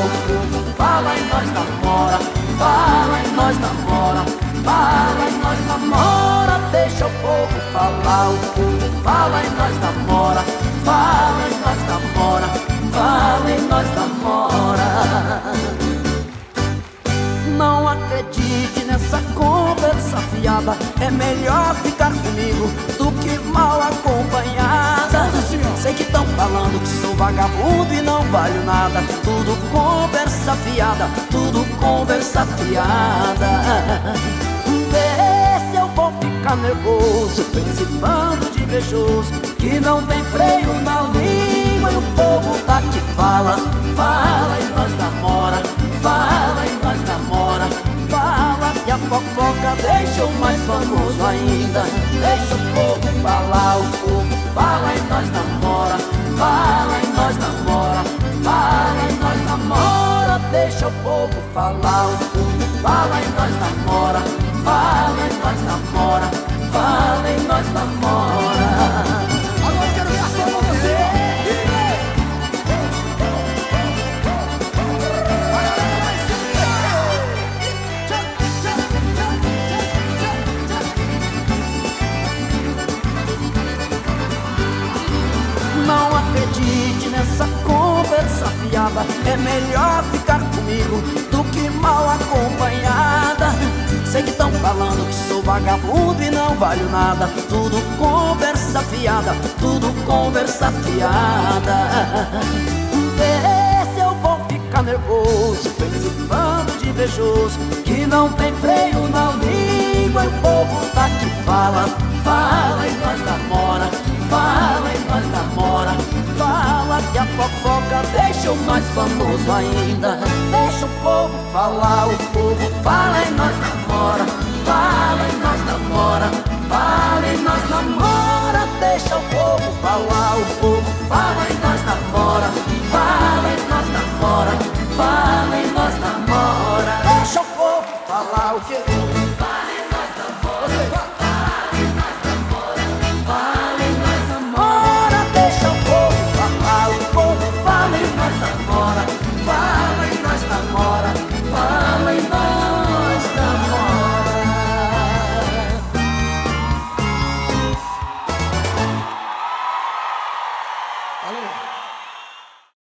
o povo fala e nós namora, fala e nós namora, fala e nós namora, deixa o povo falar, o povo fala e nós namora, fala e nós namora, fala e nós namora. Não acredite nessa conversa fiada, é melhor ficar comigo do que mal acompanhada. Sei que estão falando que sou vagabundo e não valho nada. Tudo conversa fiada, tudo conversa fiada. Vê se eu vou ficar nervoso, principando de invejoso, que não tem freio na língua e o povo tá que fala, fala e nós namora, fala e nós namora, fala e a fofoca deixa o mais famoso ainda, deixa o povo falar, o povo fala e deixa o povo falar, o povo fala e nós namora, fala e nós namora, fala e nós namora. Agora quero você. Não acredite nessa conversa fiada É melhor ficar do que mal acompanhada. Sei que estão falando que sou vagabundo e não valho nada. Tudo conversa fiada, tudo conversa fiada. Vê se eu vou ficar nervoso Principando de invejoso Que não tem freio na língua E o povo tá que fala Fala fofoca deixa o mais famoso ainda. Deixa o povo falar, o povo fala e nós namora. Fala e nós namora. Fala e nós namora. Deixa o povo falar, o povo fala e nós namora. Fala e nós namora. Fala